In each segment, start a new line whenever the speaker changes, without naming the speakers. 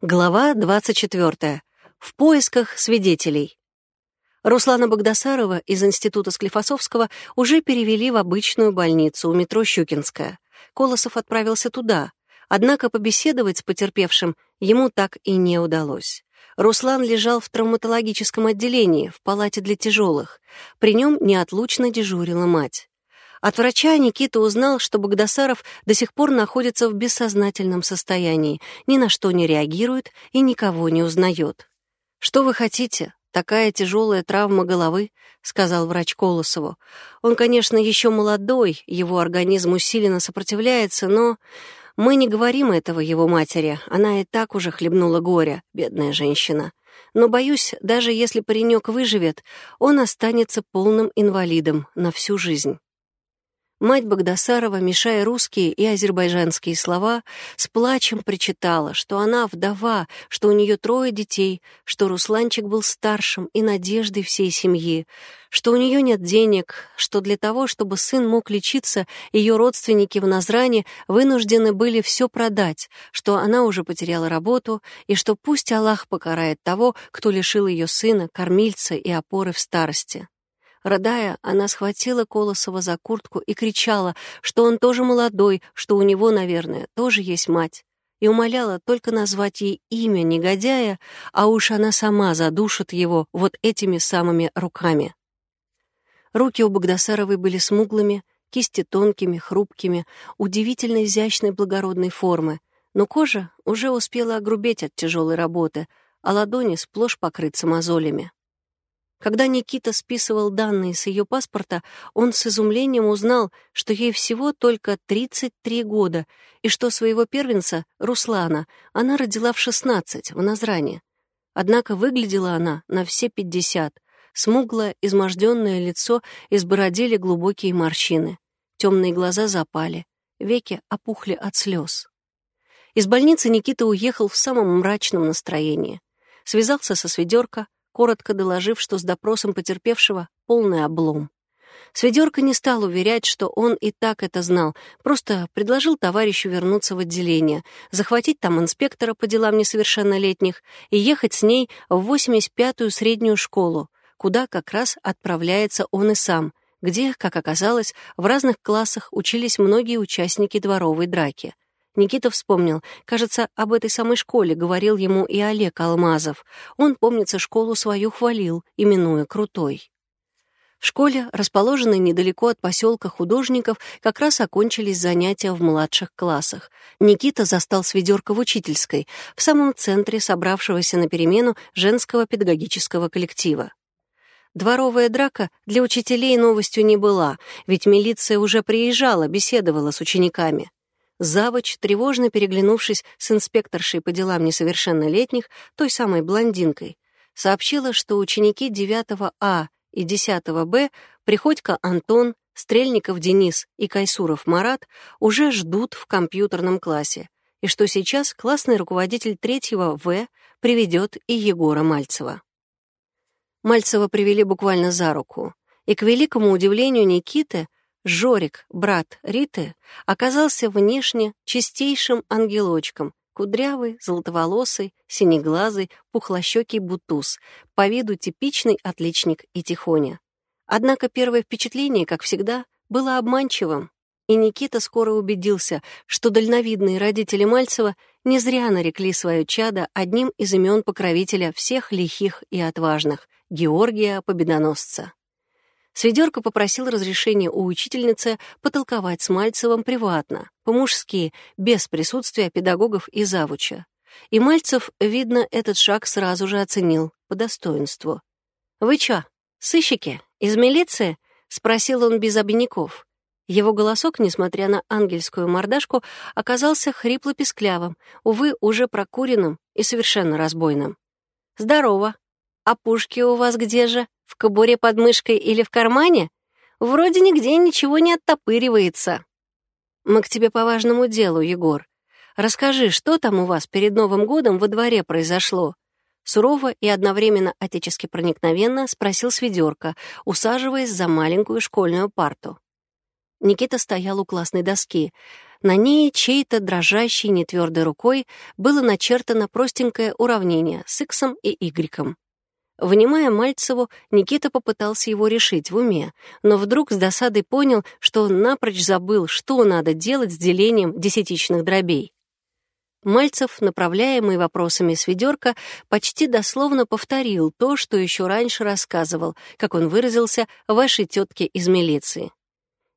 Глава 24. В поисках свидетелей. Руслана Богдасарова из Института Склифосовского уже перевели в обычную больницу у метро Щукинская. Колосов отправился туда, однако побеседовать с потерпевшим ему так и не удалось. Руслан лежал в травматологическом отделении, в палате для тяжелых. При нем неотлучно дежурила мать. От врача Никита узнал, что Богдасаров до сих пор находится в бессознательном состоянии, ни на что не реагирует и никого не узнает. «Что вы хотите? Такая тяжелая травма головы», — сказал врач Колосову. «Он, конечно, еще молодой, его организм усиленно сопротивляется, но мы не говорим этого его матери, она и так уже хлебнула горя, бедная женщина. Но, боюсь, даже если паренек выживет, он останется полным инвалидом на всю жизнь». Мать Багдасарова, мешая русские и азербайджанские слова, с плачем причитала, что она вдова, что у нее трое детей, что Русланчик был старшим и надеждой всей семьи, что у нее нет денег, что для того, чтобы сын мог лечиться, ее родственники в Назране вынуждены были все продать, что она уже потеряла работу, и что пусть Аллах покарает того, кто лишил ее сына, кормильца и опоры в старости. Рыдая, она схватила Колосова за куртку и кричала, что он тоже молодой, что у него, наверное, тоже есть мать, и умоляла только назвать ей имя негодяя, а уж она сама задушит его вот этими самыми руками. Руки у Богдасаровой были смуглыми, кисти тонкими, хрупкими, удивительно изящной благородной формы, но кожа уже успела огрубеть от тяжелой работы, а ладони сплошь покрыться мозолями. Когда Никита списывал данные с ее паспорта, он с изумлением узнал, что ей всего только 33 года, и что своего первенца, Руслана, она родила в 16, в Назране. Однако выглядела она на все 50. Смуглое, изможденное лицо избородили глубокие морщины. Темные глаза запали, веки опухли от слез. Из больницы Никита уехал в самом мрачном настроении. Связался со сведерка, коротко доложив, что с допросом потерпевшего полный облом. Сведерка не стал уверять, что он и так это знал, просто предложил товарищу вернуться в отделение, захватить там инспектора по делам несовершеннолетних и ехать с ней в 85-ю среднюю школу, куда как раз отправляется он и сам, где, как оказалось, в разных классах учились многие участники дворовой драки — Никита вспомнил. Кажется, об этой самой школе говорил ему и Олег Алмазов. Он, помнится, школу свою хвалил, именуя «Крутой». В школе, расположенной недалеко от поселка художников, как раз окончились занятия в младших классах. Никита застал сведерка в учительской, в самом центре собравшегося на перемену женского педагогического коллектива. Дворовая драка для учителей новостью не была, ведь милиция уже приезжала, беседовала с учениками. Завуч, тревожно переглянувшись с инспекторшей по делам несовершеннолетних, той самой блондинкой, сообщила, что ученики 9 А и 10 Б, Приходько Антон, Стрельников Денис и Кайсуров Марат уже ждут в компьютерном классе, и что сейчас классный руководитель 3 В приведет и Егора Мальцева. Мальцева привели буквально за руку, и, к великому удивлению Никиты, Жорик, брат Риты, оказался внешне чистейшим ангелочком, кудрявый, золотоволосый, синеглазый, пухлощекий бутуз, по виду типичный отличник и тихоня. Однако первое впечатление, как всегда, было обманчивым, и Никита скоро убедился, что дальновидные родители Мальцева не зря нарекли свое чадо одним из имен покровителя всех лихих и отважных — Георгия Победоносца. Сведерка попросил разрешения у учительницы потолковать с Мальцевым приватно, по-мужски, без присутствия педагогов и завуча. И Мальцев, видно, этот шаг сразу же оценил по достоинству. «Вы чё, сыщики? Из милиции?» — спросил он без обиняков. Его голосок, несмотря на ангельскую мордашку, оказался хрипло-песклявым, увы, уже прокуренным и совершенно разбойным. «Здорово. А пушки у вас где же?» В кобуре под мышкой или в кармане? Вроде нигде ничего не оттопыривается. Мы к тебе по важному делу, Егор. Расскажи, что там у вас перед Новым годом во дворе произошло?» Сурово и одновременно отечески проникновенно спросил Сведерка, усаживаясь за маленькую школьную парту. Никита стоял у классной доски. На ней чьей-то дрожащей, нетвердой рукой было начертано простенькое уравнение с иксом и игреком. Внимая Мальцеву, Никита попытался его решить в уме, но вдруг с досадой понял, что он напрочь забыл, что надо делать с делением десятичных дробей. Мальцев, направляемый вопросами с ведерка, почти дословно повторил то, что еще раньше рассказывал, как он выразился, вашей тетке из милиции.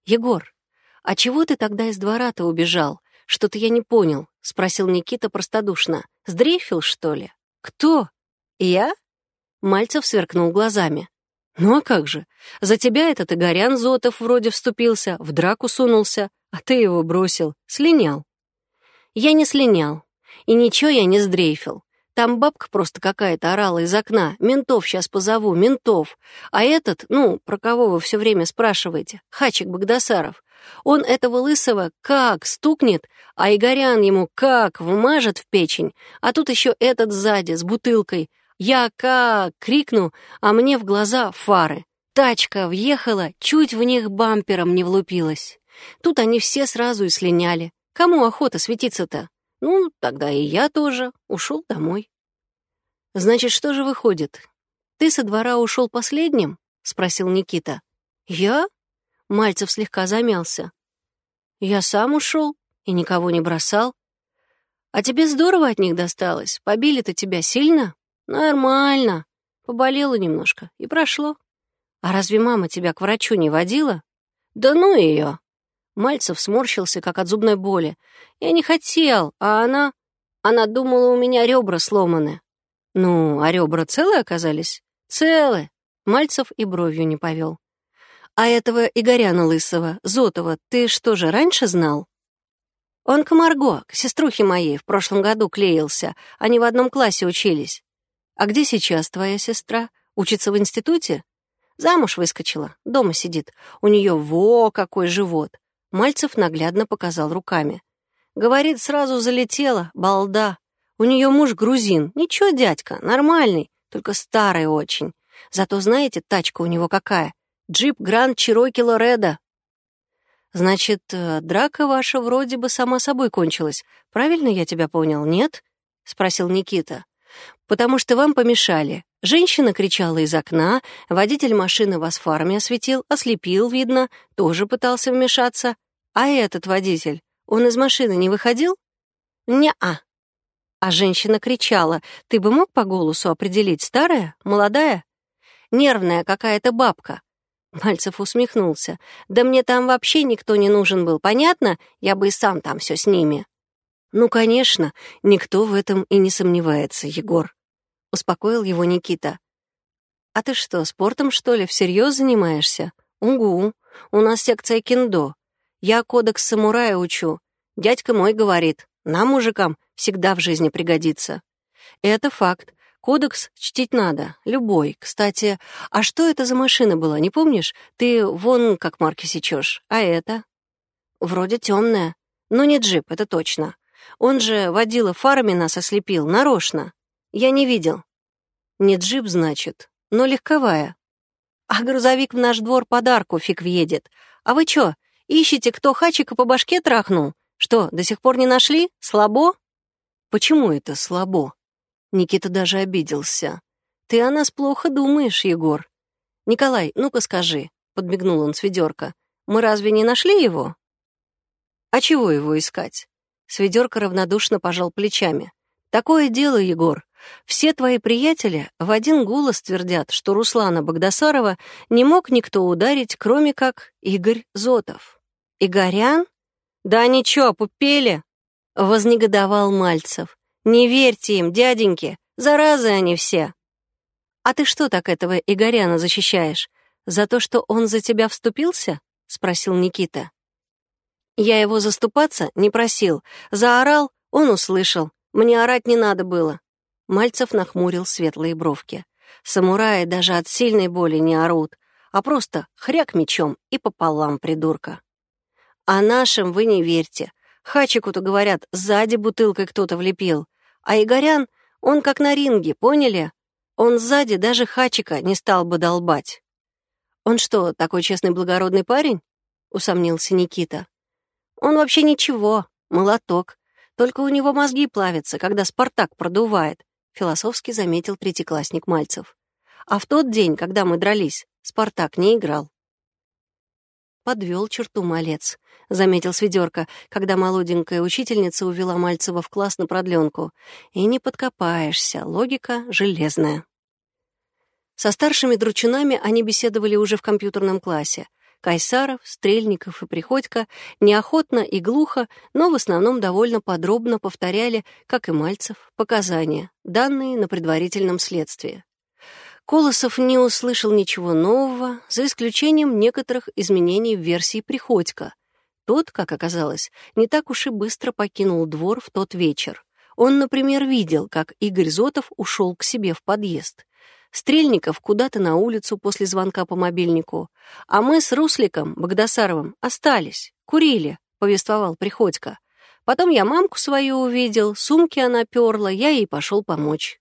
«Егор, а чего ты тогда из двора-то убежал? Что-то я не понял», — спросил Никита простодушно. «Сдрейфил, что ли?» «Кто? Я?» Мальцев сверкнул глазами. «Ну а как же? За тебя этот Игорян Зотов вроде вступился, в драку сунулся, а ты его бросил, слинял». «Я не слинял. И ничего я не сдрейфил. Там бабка просто какая-то орала из окна. Ментов сейчас позову, ментов. А этот, ну, про кого вы все время спрашиваете, Хачик Багдасаров, он этого лысого как стукнет, а Игорян ему как вмажет в печень, а тут еще этот сзади с бутылкой. Я как крикну, а мне в глаза фары. Тачка въехала, чуть в них бампером не влупилась. Тут они все сразу и слиняли. Кому охота светиться-то? Ну, тогда и я тоже ушел домой. Значит, что же выходит? Ты со двора ушел последним? Спросил Никита. Я? Мальцев слегка замялся. Я сам ушел и никого не бросал. А тебе здорово от них досталось. Побили-то тебя сильно? Нормально. Поболело немножко и прошло. А разве мама тебя к врачу не водила? Да ну ее. Мальцев сморщился, как от зубной боли. «Я не хотел, а она...» Она думала, у меня ребра сломаны. Ну, а ребра целые оказались? Целые. Мальцев и бровью не повел. А этого Игоряна Лысого, Зотова, ты что же, раньше знал? Он к Марго, к сеструхе моей, в прошлом году клеился. Они в одном классе учились. А где сейчас твоя сестра? Учится в институте? Замуж выскочила, дома сидит. У нее во какой живот. Мальцев наглядно показал руками. Говорит, сразу залетела, балда. У нее муж грузин. Ничего, дядька, нормальный, только старый очень. Зато знаете, тачка у него какая? Джип Гранд Чироки Лореда. Значит, э, драка ваша вроде бы сама собой кончилась. Правильно я тебя понял, нет? Спросил Никита. Потому что вам помешали. Женщина кричала из окна, водитель машины вас фарами осветил, ослепил, видно, тоже пытался вмешаться. А этот водитель, он из машины не выходил? Не-а. А женщина кричала. Ты бы мог по голосу определить, старая, молодая? Нервная какая-то бабка. Мальцев усмехнулся. Да мне там вообще никто не нужен был, понятно? Я бы и сам там все с ними. Ну, конечно, никто в этом и не сомневается, Егор. — успокоил его Никита. «А ты что, спортом, что ли, всерьез занимаешься? Угу, у нас секция кендо. Я кодекс самурая учу. Дядька мой говорит, нам, мужикам, всегда в жизни пригодится. Это факт. Кодекс чтить надо, любой. Кстати, а что это за машина была, не помнишь? Ты вон как марки сечешь. А это? Вроде темная. Но не джип, это точно. Он же водила фарами нас ослепил, нарочно. Я не видел. Не джип, значит, но легковая. А грузовик в наш двор подарку фиг въедет. А вы чё, ищете, кто хачика по башке трахнул? Что, до сих пор не нашли? Слабо? Почему это слабо? Никита даже обиделся. Ты о нас плохо думаешь, Егор. Николай, ну-ка скажи, подмигнул он с ведерка. Мы разве не нашли его? А чего его искать? Сведерка равнодушно пожал плечами. Такое дело, Егор. Все твои приятели в один голос твердят, что Руслана Богдасарова не мог никто ударить, кроме как Игорь Зотов. «Игорян? Да ничего, пупели!» — вознегодовал Мальцев. «Не верьте им, дяденьки, заразы они все!» «А ты что так этого Игоряна защищаешь? За то, что он за тебя вступился?» — спросил Никита. «Я его заступаться не просил. Заорал, он услышал. Мне орать не надо было. Мальцев нахмурил светлые бровки. Самураи даже от сильной боли не орут, а просто хряк мечом и пополам придурка. А нашим вы не верьте. Хачику-то, говорят, сзади бутылкой кто-то влепил. А Игорян, он как на ринге, поняли? Он сзади даже Хачика не стал бы долбать. Он что, такой честный благородный парень? усомнился Никита. «Он вообще ничего, молоток. Только у него мозги плавятся, когда Спартак продувает», — философски заметил третьеклассник Мальцев. «А в тот день, когда мы дрались, Спартак не играл». «Подвел черту малец», — заметил Сведерка, когда молоденькая учительница увела Мальцева в класс на продленку. «И не подкопаешься, логика железная». Со старшими дручунами они беседовали уже в компьютерном классе. Кайсаров, Стрельников и Приходько неохотно и глухо, но в основном довольно подробно повторяли, как и Мальцев, показания, данные на предварительном следствии. Колосов не услышал ничего нового, за исключением некоторых изменений в версии Приходько. Тот, как оказалось, не так уж и быстро покинул двор в тот вечер. Он, например, видел, как Игорь Зотов ушел к себе в подъезд. Стрельников куда-то на улицу после звонка по мобильнику. А мы с Русликом Богдасаровым остались, курили, повествовал Приходько. Потом я мамку свою увидел, сумки она перла, я ей пошел помочь.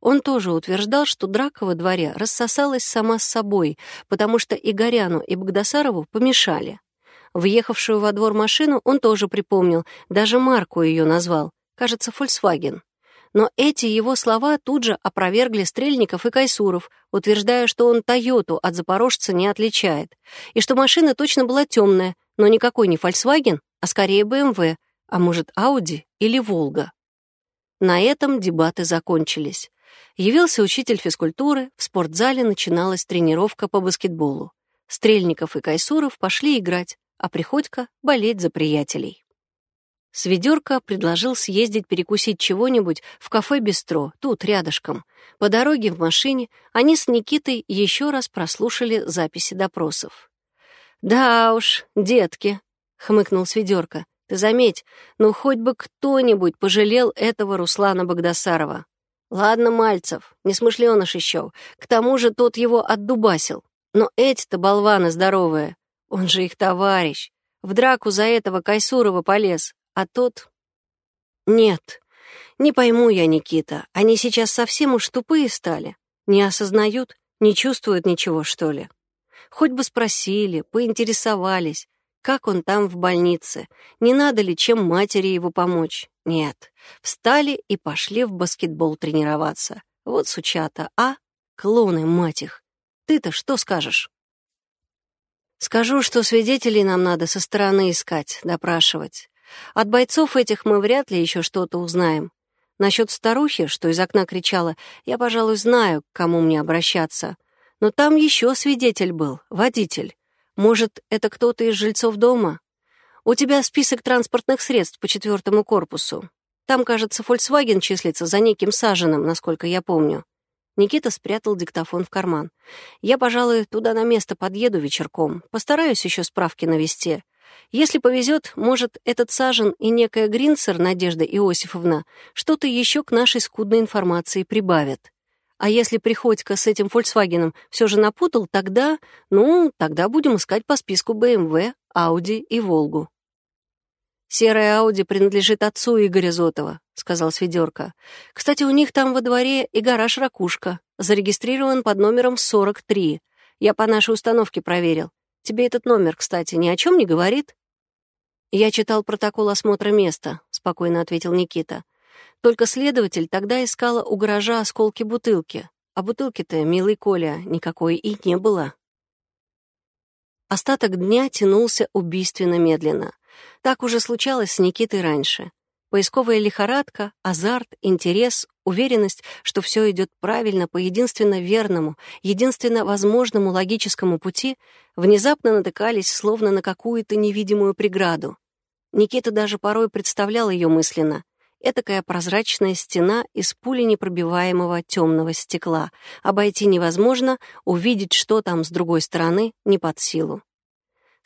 Он тоже утверждал, что драка во дворе рассосалась сама с собой, потому что Игоряну и Богдасарову помешали. Въехавшую во двор машину он тоже припомнил, даже марку ее назвал, кажется, «Фольксваген». Но эти его слова тут же опровергли Стрельников и Кайсуров, утверждая, что он «Тойоту» от «Запорожца» не отличает, и что машина точно была темная, но никакой не «Фольксваген», а скорее «БМВ», а может, «Ауди» или «Волга». На этом дебаты закончились. Явился учитель физкультуры, в спортзале начиналась тренировка по баскетболу. Стрельников и Кайсуров пошли играть, а Приходько — болеть за приятелей. Сведерка предложил съездить перекусить чего-нибудь в кафе-бистро, тут, рядышком. По дороге в машине они с Никитой еще раз прослушали записи допросов. «Да уж, детки», — хмыкнул Сведерка, — «ты заметь, ну хоть бы кто-нибудь пожалел этого Руслана Богдасарова. Ладно, Мальцев, несмышленыш еще, к тому же тот его отдубасил. Но эти-то болваны здоровые, он же их товарищ. В драку за этого Кайсурова полез, а тот... Нет, не пойму я, Никита, они сейчас совсем уж тупые стали. Не осознают, не чувствуют ничего, что ли. Хоть бы спросили, поинтересовались, как он там в больнице, не надо ли чем матери его помочь. Нет, встали и пошли в баскетбол тренироваться. Вот сучата, а? Клоны, мать их. Ты-то что скажешь? Скажу, что свидетелей нам надо со стороны искать, допрашивать. От бойцов этих мы вряд ли еще что-то узнаем. Насчет старухи, что из окна кричала, я, пожалуй, знаю, к кому мне обращаться. Но там еще свидетель был, водитель. Может, это кто-то из жильцов дома? У тебя список транспортных средств по четвертому корпусу. Там, кажется, Volkswagen числится за неким Саженым, насколько я помню. Никита спрятал диктофон в карман. Я, пожалуй, туда на место подъеду вечерком. Постараюсь еще справки навести. Если повезет, может, этот Сажен и некая Гринцер Надежда Иосифовна что-то еще к нашей скудной информации прибавят. А если Приходько с этим Фольксвагеном все же напутал, тогда, ну, тогда будем искать по списку БМВ, Ауди и Волгу. «Серая Ауди принадлежит отцу Игоря Зотова», — сказал Сведерка. «Кстати, у них там во дворе и гараж «Ракушка». Зарегистрирован под номером 43. Я по нашей установке проверил. Тебе этот номер, кстати, ни о чем не говорит?» «Я читал протокол осмотра места», — спокойно ответил Никита. «Только следователь тогда искала у гаража осколки бутылки, а бутылки-то, милый Коля, никакой и не было». Остаток дня тянулся убийственно медленно. Так уже случалось с Никитой раньше. Поисковая лихорадка, азарт, интерес, уверенность, что все идет правильно по единственно верному, единственно возможному логическому пути, внезапно натыкались словно на какую-то невидимую преграду. Никита даже порой представлял ее мысленно. Этакая прозрачная стена из пули непробиваемого темного стекла. Обойти невозможно, увидеть, что там с другой стороны, не под силу.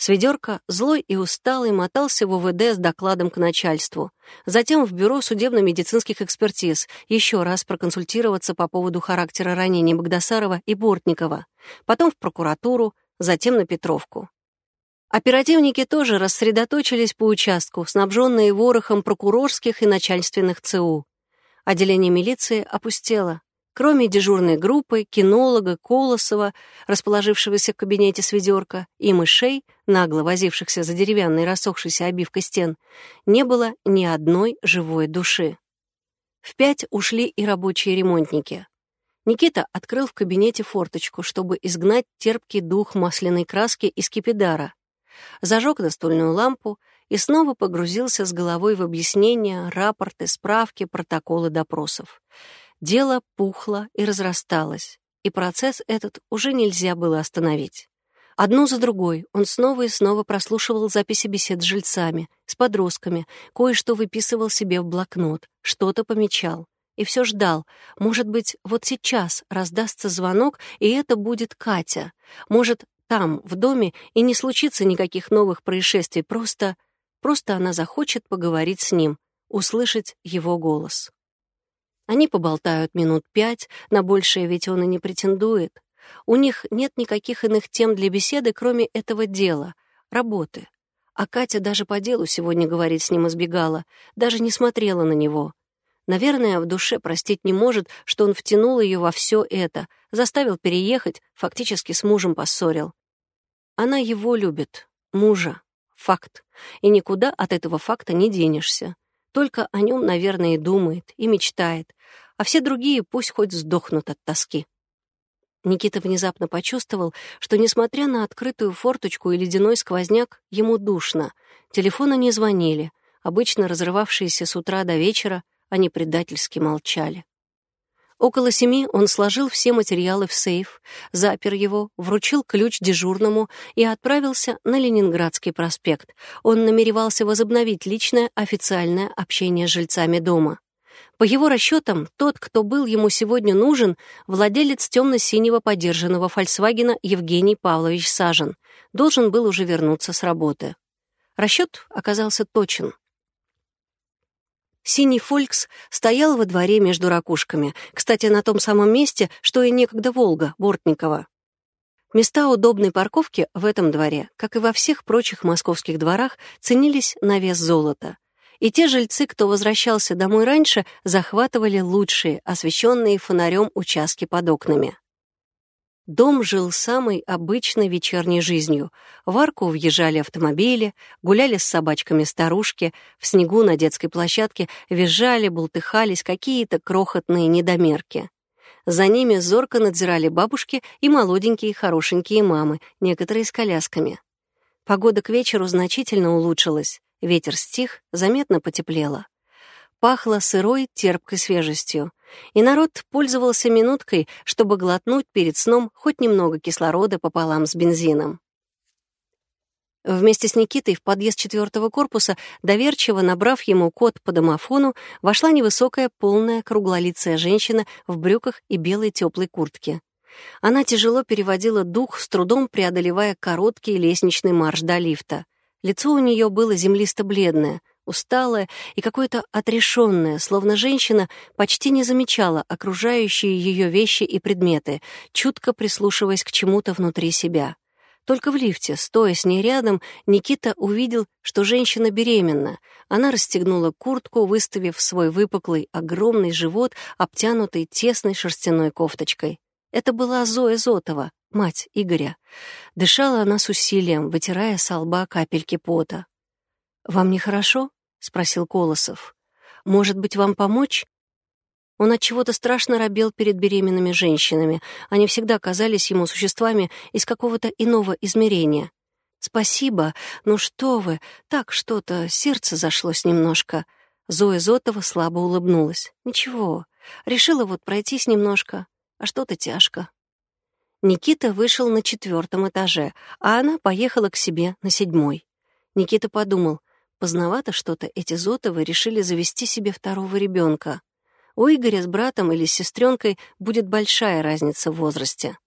Сведерка, злой и усталый, мотался в УВД с докладом к начальству. Затем в бюро судебно-медицинских экспертиз еще раз проконсультироваться по поводу характера ранений Богдасарова и Бортникова. Потом в прокуратуру, затем на Петровку. Оперативники тоже рассредоточились по участку, снабженные ворохом прокурорских и начальственных ЦУ. Отделение милиции опустело. Кроме дежурной группы, кинолога, Колосова, расположившегося в кабинете с ведерка, и мышей, нагло возившихся за деревянной рассохшейся обивкой стен, не было ни одной живой души. В пять ушли и рабочие ремонтники. Никита открыл в кабинете форточку, чтобы изгнать терпкий дух масляной краски из кипидара. Зажег настольную лампу и снова погрузился с головой в объяснения, рапорты, справки, протоколы допросов. Дело пухло и разрасталось, и процесс этот уже нельзя было остановить. Одну за другой он снова и снова прослушивал записи бесед с жильцами, с подростками, кое-что выписывал себе в блокнот, что-то помечал. И все ждал. Может быть, вот сейчас раздастся звонок, и это будет Катя. Может, там, в доме, и не случится никаких новых происшествий, просто... Просто она захочет поговорить с ним, услышать его голос. Они поболтают минут пять, на большее ведь он и не претендует. У них нет никаких иных тем для беседы, кроме этого дела, работы. А Катя даже по делу сегодня говорить с ним избегала, даже не смотрела на него. Наверное, в душе простить не может, что он втянул ее во все это, заставил переехать, фактически с мужем поссорил. Она его любит, мужа, факт, и никуда от этого факта не денешься. Только о нем, наверное, и думает, и мечтает, а все другие пусть хоть сдохнут от тоски. Никита внезапно почувствовал, что, несмотря на открытую форточку и ледяной сквозняк, ему душно. Телефоны не звонили. Обычно разрывавшиеся с утра до вечера, они предательски молчали. Около семи он сложил все материалы в сейф, запер его, вручил ключ дежурному и отправился на Ленинградский проспект. Он намеревался возобновить личное официальное общение с жильцами дома. По его расчетам, тот, кто был ему сегодня нужен, владелец темно-синего подержанного «Фольксвагена» Евгений Павлович Сажен, должен был уже вернуться с работы. Расчет оказался точен. Синий «Фолькс» стоял во дворе между ракушками, кстати, на том самом месте, что и некогда «Волга» Бортникова. Места удобной парковки в этом дворе, как и во всех прочих московских дворах, ценились на вес золота. И те жильцы, кто возвращался домой раньше, захватывали лучшие, освещенные фонарем участки под окнами. Дом жил самой обычной вечерней жизнью. В арку въезжали автомобили, гуляли с собачками старушки, в снегу на детской площадке визжали, бултыхались какие-то крохотные недомерки. За ними зорко надзирали бабушки и молоденькие хорошенькие мамы, некоторые с колясками. Погода к вечеру значительно улучшилась, ветер стих, заметно потеплело. Пахло сырой, терпкой свежестью и народ пользовался минуткой, чтобы глотнуть перед сном хоть немного кислорода пополам с бензином. Вместе с Никитой в подъезд четвертого корпуса, доверчиво набрав ему код по домофону, вошла невысокая, полная, круглолицая женщина в брюках и белой теплой куртке. Она тяжело переводила дух, с трудом преодолевая короткий лестничный марш до лифта. Лицо у нее было землисто-бледное, усталая и какое-то отрешенное, словно женщина почти не замечала окружающие ее вещи и предметы, чутко прислушиваясь к чему-то внутри себя. Только в лифте, стоя с ней рядом, Никита увидел, что женщина беременна. Она расстегнула куртку, выставив свой выпуклый, огромный живот, обтянутый тесной шерстяной кофточкой. Это была Зоя Зотова, мать Игоря. Дышала она с усилием, вытирая со лба капельки пота. «Вам нехорошо?» — спросил Колосов. «Может быть, вам помочь?» Он от чего-то страшно робел перед беременными женщинами. Они всегда казались ему существами из какого-то иного измерения. «Спасибо. Ну что вы, так что-то, сердце зашлось немножко». Зоя Зотова слабо улыбнулась. «Ничего. Решила вот пройтись немножко, а что-то тяжко». Никита вышел на четвертом этаже, а она поехала к себе на седьмой. Никита подумал, Поздновато что-то эти Зотовы решили завести себе второго ребенка. У Игоря с братом или с сестренкой будет большая разница в возрасте.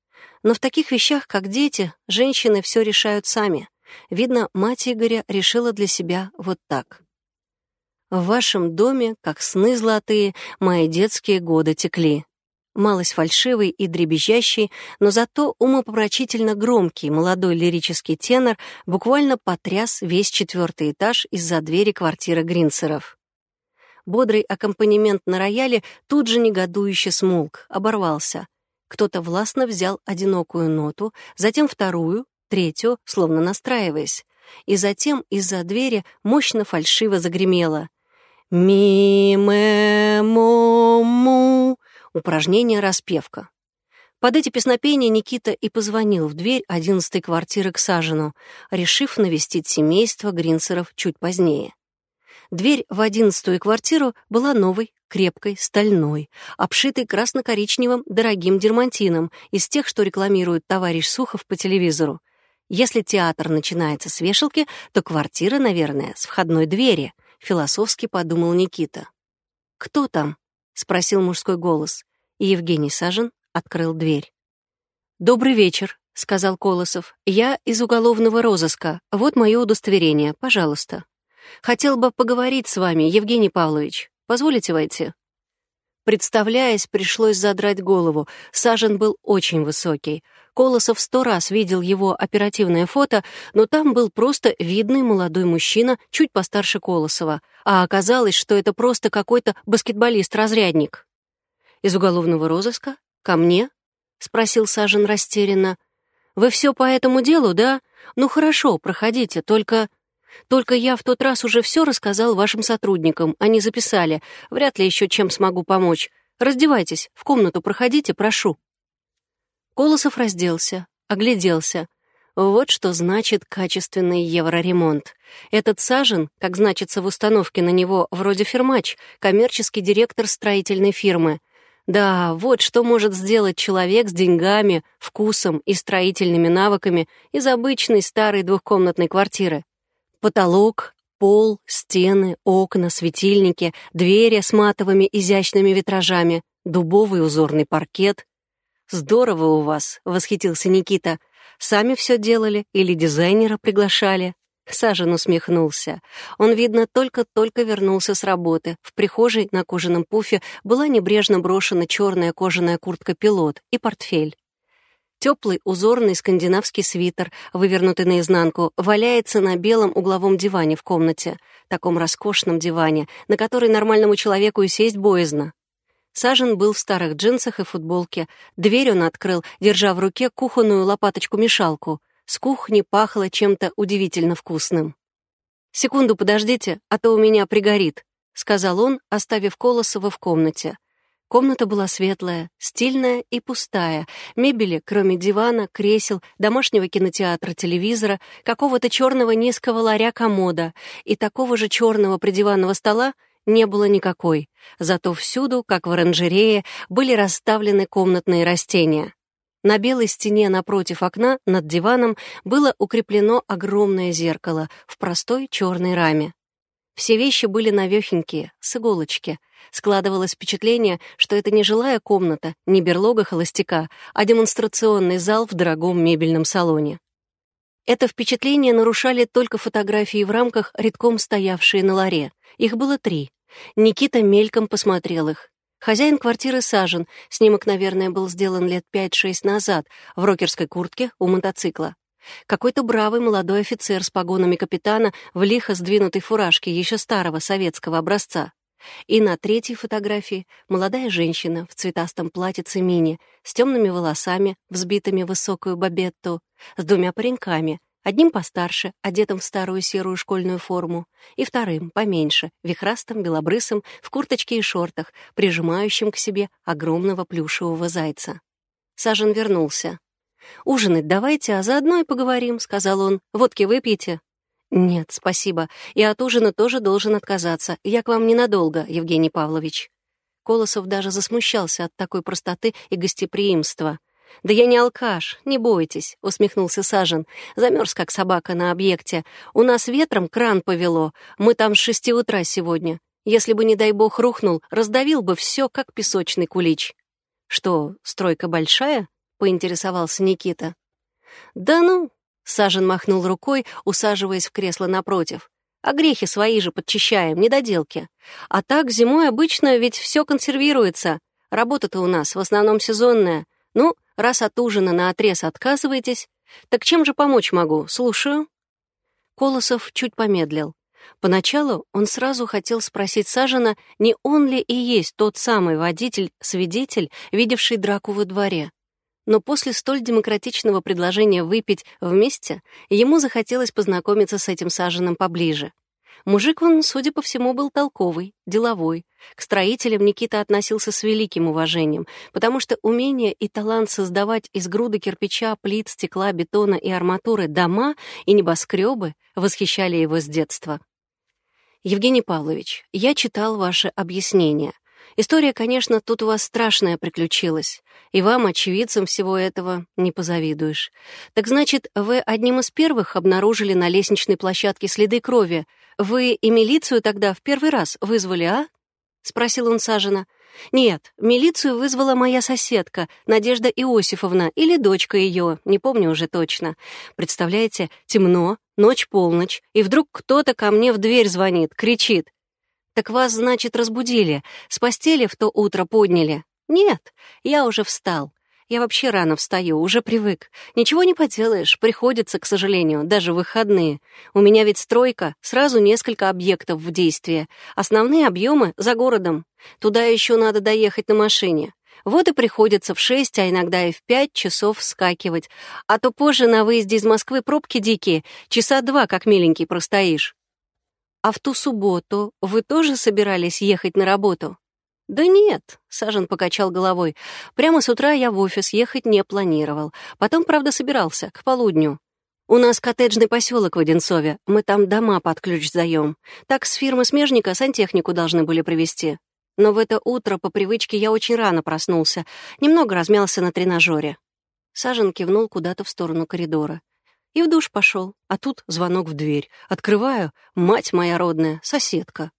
Но в таких вещах, как дети, женщины все решают сами. Видно, мать Игоря решила для себя вот так. В вашем доме, как сны золотые, мои детские годы текли малость фальшивый и дребезжащий, но зато умопомрачительно громкий молодой лирический тенор буквально потряс весь четвертый этаж из-за двери квартиры Гринцеров. Бодрый аккомпанемент на рояле тут же негодующе смолк, оборвался. Кто-то властно взял одинокую ноту, затем вторую, третью, словно настраиваясь. И затем из-за двери мощно фальшиво загремело. «Ми-ме-мо-му» — упражнение распевка. Под эти песнопения Никита и позвонил в дверь одиннадцатой квартиры к Сажину, решив навестить семейство Гринцеров чуть позднее. Дверь в одиннадцатую квартиру была новой, крепкой, стальной, обшитой красно-коричневым дорогим дермантином из тех, что рекламирует товарищ Сухов по телевизору. Если театр начинается с вешалки, то квартира, наверное, с входной двери, философски подумал Никита. «Кто там?» — спросил мужской голос, и Евгений Сажин открыл дверь. «Добрый вечер», — сказал Колосов. «Я из уголовного розыска. Вот мое удостоверение, пожалуйста». Хотел бы поговорить с вами, Евгений Павлович. Позволите войти?» Представляясь, пришлось задрать голову. Сажен был очень высокий. Колосов сто раз видел его оперативное фото, но там был просто видный молодой мужчина, чуть постарше Колосова, а оказалось, что это просто какой-то баскетболист-разрядник. «Из уголовного розыска? Ко мне?» — спросил Сажен растерянно. «Вы все по этому делу, да? Ну хорошо, проходите, только...» Только я в тот раз уже все рассказал вашим сотрудникам, они записали. Вряд ли еще чем смогу помочь. Раздевайтесь, в комнату проходите, прошу». Колосов разделся, огляделся. Вот что значит качественный евроремонт. Этот Сажен, как значится в установке на него, вроде фирмач, коммерческий директор строительной фирмы. Да, вот что может сделать человек с деньгами, вкусом и строительными навыками из обычной старой двухкомнатной квартиры. Потолок, пол, стены, окна, светильники, двери с матовыми изящными витражами, дубовый узорный паркет. «Здорово у вас», — восхитился Никита. «Сами все делали или дизайнера приглашали?» Сажен усмехнулся. Он, видно, только-только вернулся с работы. В прихожей на кожаном пуфе была небрежно брошена черная кожаная куртка-пилот и портфель. Теплый узорный скандинавский свитер, вывернутый наизнанку, валяется на белом угловом диване в комнате, таком роскошном диване, на который нормальному человеку и сесть боязно. Сажен был в старых джинсах и футболке. Дверь он открыл, держа в руке кухонную лопаточку-мешалку. С кухни пахло чем-то удивительно вкусным. «Секунду подождите, а то у меня пригорит», — сказал он, оставив Колосова в комнате. Комната была светлая, стильная и пустая. Мебели, кроме дивана, кресел, домашнего кинотеатра, телевизора, какого-то черного низкого ларя-комода и такого же черного придиванного стола не было никакой. Зато всюду, как в оранжерее, были расставлены комнатные растения. На белой стене напротив окна над диваном было укреплено огромное зеркало в простой черной раме. Все вещи были навехенькие, с иголочки — Складывалось впечатление, что это не жилая комната, не берлога холостяка, а демонстрационный зал в дорогом мебельном салоне. Это впечатление нарушали только фотографии в рамках, редком стоявшие на ларе. Их было три. Никита мельком посмотрел их. Хозяин квартиры Сажен, снимок, наверное, был сделан лет пять-шесть назад, в рокерской куртке у мотоцикла. Какой-то бравый молодой офицер с погонами капитана в лихо сдвинутой фуражке еще старого советского образца. И на третьей фотографии молодая женщина в цветастом платьице мини с темными волосами, взбитыми в высокую бабетту, с двумя пареньками, одним постарше, одетым в старую серую школьную форму, и вторым, поменьше, вихрастым, белобрысым, в курточке и шортах, прижимающим к себе огромного плюшевого зайца. Сажен вернулся. «Ужинать давайте, а заодно и поговорим», — сказал он. «Водки выпьете?» «Нет, спасибо. И от ужина тоже должен отказаться. Я к вам ненадолго, Евгений Павлович». Колосов даже засмущался от такой простоты и гостеприимства. «Да я не алкаш, не бойтесь», — усмехнулся Сажен. «Замерз, как собака на объекте. У нас ветром кран повело. Мы там с шести утра сегодня. Если бы, не дай бог, рухнул, раздавил бы все, как песочный кулич». «Что, стройка большая?» — поинтересовался Никита. «Да ну, Сажен махнул рукой, усаживаясь в кресло напротив. А грехи свои же подчищаем, недоделки. А так зимой обычно ведь все консервируется. Работа-то у нас в основном сезонная. Ну, раз от ужина на отрез отказываетесь, так чем же помочь могу? Слушаю. Колосов чуть помедлил. Поначалу он сразу хотел спросить Сажина, не он ли и есть тот самый водитель-свидетель, видевший драку во дворе. Но после столь демократичного предложения выпить вместе, ему захотелось познакомиться с этим Сажиным поближе. Мужик он, судя по всему, был толковый, деловой. К строителям Никита относился с великим уважением, потому что умение и талант создавать из груды кирпича, плит, стекла, бетона и арматуры дома и небоскребы восхищали его с детства. «Евгений Павлович, я читал ваше объяснение. История, конечно, тут у вас страшная приключилась, и вам, очевидцам всего этого, не позавидуешь. Так значит, вы одним из первых обнаружили на лестничной площадке следы крови, «Вы и милицию тогда в первый раз вызвали, а?» — спросил он Сажина. «Нет, милицию вызвала моя соседка, Надежда Иосифовна, или дочка ее, не помню уже точно. Представляете, темно, ночь-полночь, и вдруг кто-то ко мне в дверь звонит, кричит. «Так вас, значит, разбудили, с постели в то утро подняли?» «Нет, я уже встал. Я вообще рано встаю, уже привык. Ничего не поделаешь, приходится, к сожалению, даже выходные. У меня ведь стройка, сразу несколько объектов в действии. Основные объемы за городом. Туда еще надо доехать на машине. Вот и приходится в шесть, а иногда и в пять часов вскакивать. А то позже на выезде из Москвы пробки дикие, часа два, как миленький, простоишь. А в ту субботу вы тоже собирались ехать на работу? «Да нет», — Сажен покачал головой. «Прямо с утра я в офис ехать не планировал. Потом, правда, собирался, к полудню. У нас коттеджный поселок в Одинцове. Мы там дома под ключ сдаем. Так с фирмы смежника сантехнику должны были привезти. Но в это утро по привычке я очень рано проснулся. Немного размялся на тренажере». Сажен кивнул куда-то в сторону коридора. И в душ пошел, а тут звонок в дверь. Открываю, мать моя родная, соседка.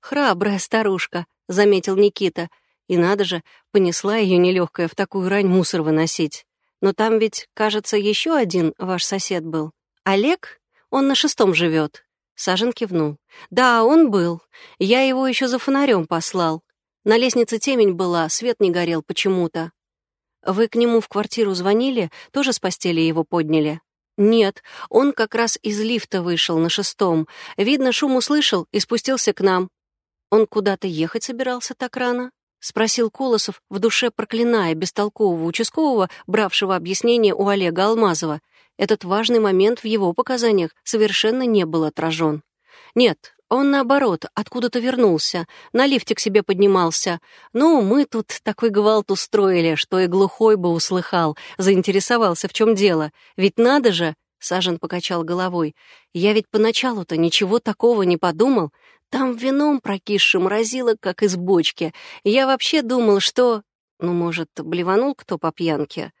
Храбрая старушка, — заметил Никита. И надо же, понесла ее нелегкая в такую рань мусор выносить. Но там ведь, кажется, еще один ваш сосед был. Олег? Он на шестом живет. Сажен кивнул. Да, он был. Я его еще за фонарем послал. На лестнице темень была, свет не горел почему-то. Вы к нему в квартиру звонили, тоже с постели его подняли? Нет, он как раз из лифта вышел на шестом. Видно, шум услышал и спустился к нам. «Он куда-то ехать собирался так рано?» — спросил Колосов, в душе проклиная бестолкового участкового, бравшего объяснение у Олега Алмазова. Этот важный момент в его показаниях совершенно не был отражен. «Нет, он, наоборот, откуда-то вернулся, на лифте к себе поднимался. Ну, мы тут такой гвалт устроили, что и глухой бы услыхал, заинтересовался, в чем дело. Ведь надо же!» — Сажен покачал головой. «Я ведь поначалу-то ничего такого не подумал. Там вином прокисшим разило, как из бочки. Я вообще думал, что... Ну, может, блеванул кто по пьянке?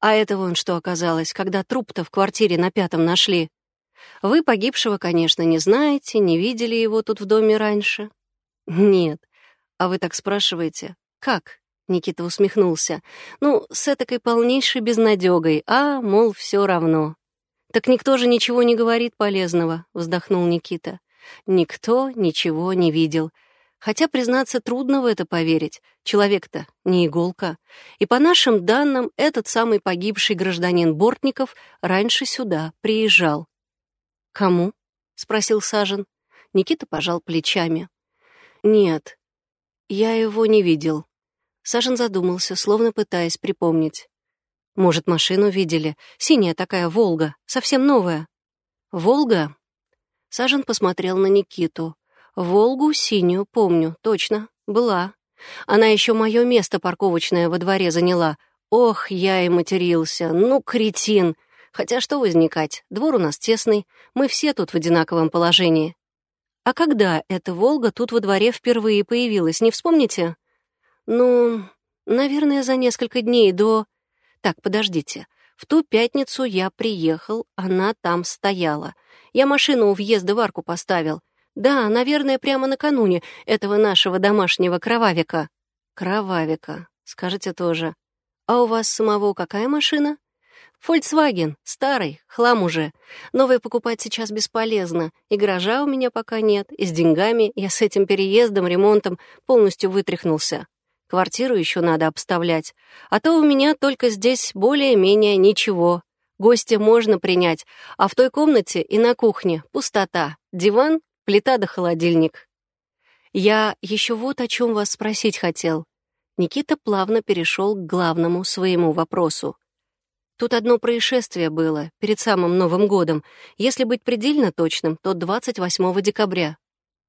А это вон что оказалось, когда труп-то в квартире на пятом нашли. Вы погибшего, конечно, не знаете, не видели его тут в доме раньше? Нет. А вы так спрашиваете, как? Никита усмехнулся. Ну, с этакой полнейшей безнадёгой, а, мол, все равно. Так никто же ничего не говорит полезного, вздохнул Никита. Никто ничего не видел. Хотя, признаться, трудно в это поверить. Человек-то не иголка. И по нашим данным, этот самый погибший гражданин Бортников раньше сюда приезжал. «Кому?» — спросил Сажен. Никита пожал плечами. «Нет, я его не видел». Сажен задумался, словно пытаясь припомнить. «Может, машину видели? Синяя такая «Волга», совсем новая». «Волга?» Сажен посмотрел на Никиту. «Волгу синюю, помню, точно, была. Она еще мое место парковочное во дворе заняла. Ох, я и матерился, ну, кретин. Хотя что возникать, двор у нас тесный, мы все тут в одинаковом положении. А когда эта «Волга» тут во дворе впервые появилась, не вспомните? Ну, наверное, за несколько дней до... Так, подождите. В ту пятницу я приехал, она там стояла — я машину у въезда в арку поставил. Да, наверное, прямо накануне этого нашего домашнего кровавика. Кровавика, скажете тоже. А у вас самого какая машина? Фольксваген, старый, хлам уже. Новый покупать сейчас бесполезно. И гаража у меня пока нет, и с деньгами я с этим переездом, ремонтом полностью вытряхнулся. Квартиру еще надо обставлять. А то у меня только здесь более-менее ничего. Гостя можно принять, а в той комнате и на кухне пустота. Диван плита да холодильник. Я еще вот о чем вас спросить хотел. Никита плавно перешел к главному своему вопросу. Тут одно происшествие было перед самым Новым годом. Если быть предельно точным, то 28 декабря.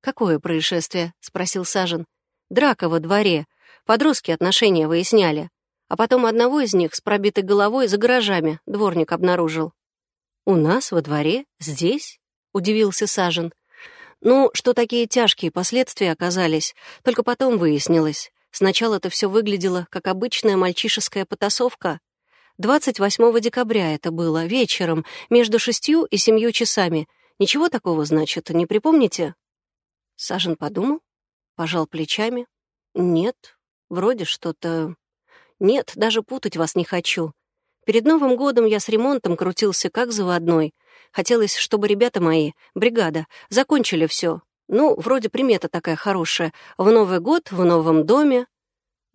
«Какое происшествие?» — спросил Сажен. «Драка во дворе. Подростки отношения выясняли. А потом одного из них с пробитой головой за гаражами дворник обнаружил». «У нас во дворе? Здесь?» — удивился Сажен. «Ну, что такие тяжкие последствия оказались, только потом выяснилось. Сначала это все выглядело как обычная мальчишеская потасовка, 28 декабря это было, вечером, между шестью и семью часами. Ничего такого, значит, не припомните?» Сажен подумал, пожал плечами. «Нет, вроде что-то... Нет, даже путать вас не хочу. Перед Новым годом я с ремонтом крутился как заводной. Хотелось, чтобы ребята мои, бригада, закончили все. Ну, вроде примета такая хорошая. В Новый год, в новом доме,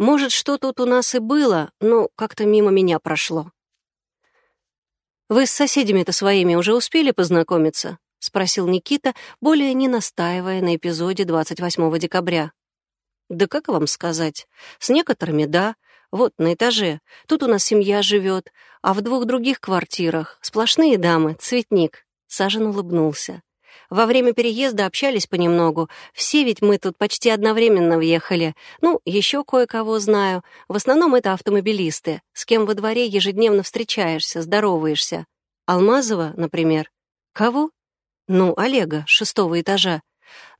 может, что тут у нас и было, но как-то мимо меня прошло. «Вы с соседями-то своими уже успели познакомиться?» — спросил Никита, более не настаивая на эпизоде 28 декабря. «Да как вам сказать? С некоторыми — да. Вот, на этаже. Тут у нас семья живет, а в двух других квартирах сплошные дамы, цветник». Сажен улыбнулся. Во время переезда общались понемногу. Все ведь мы тут почти одновременно въехали. Ну, еще кое-кого знаю. В основном это автомобилисты, с кем во дворе ежедневно встречаешься, здороваешься. Алмазова, например. Кого? Ну, Олега, шестого этажа.